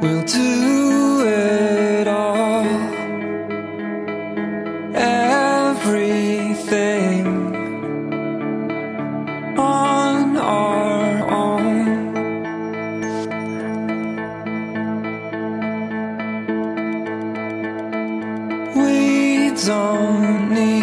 We'll do it all. Everything on our own. We don't need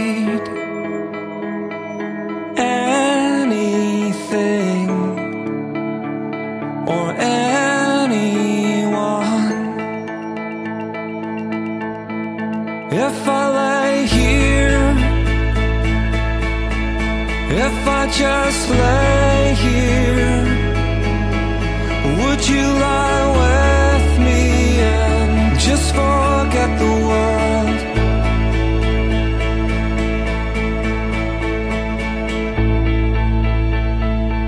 If I lay here, if I just lay here, would you lie with me and just forget the world?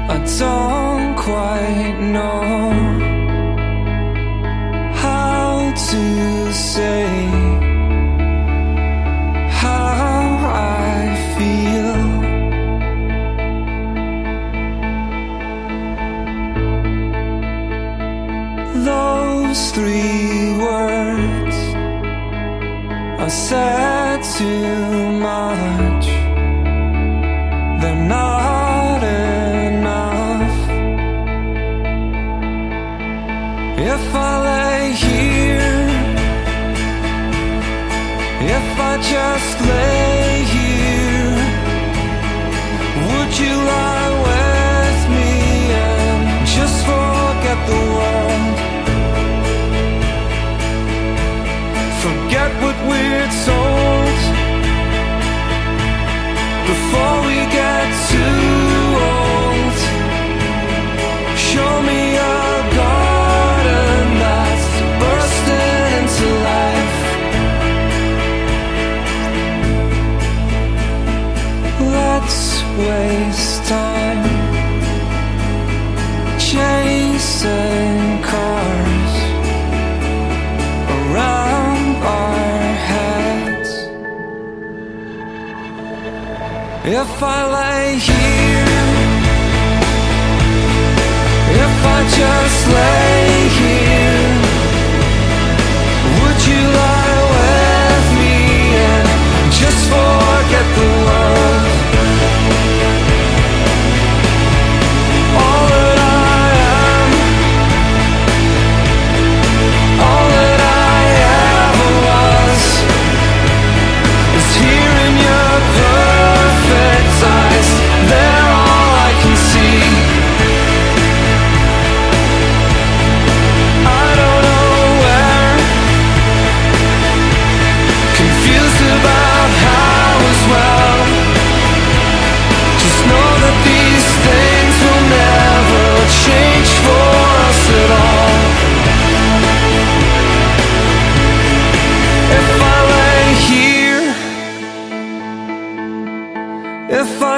I don't quite know how to say Those three words are said too much. They're not enough. If I lay here, if I just lay If I lay here, if I just lay here,